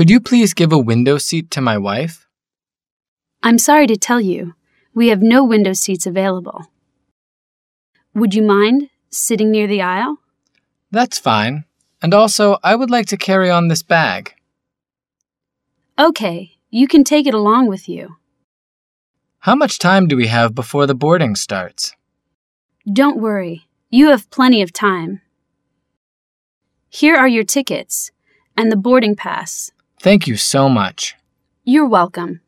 Could you please give a window seat to my wife? I'm sorry to tell you, we have no window seats available. Would you mind sitting near the aisle? That's fine. And also, I would like to carry on this bag. Okay, you can take it along with you. How much time do we have before the boarding starts? Don't worry, you have plenty of time. Here are your tickets and the boarding pass. Thank you so much. You're welcome.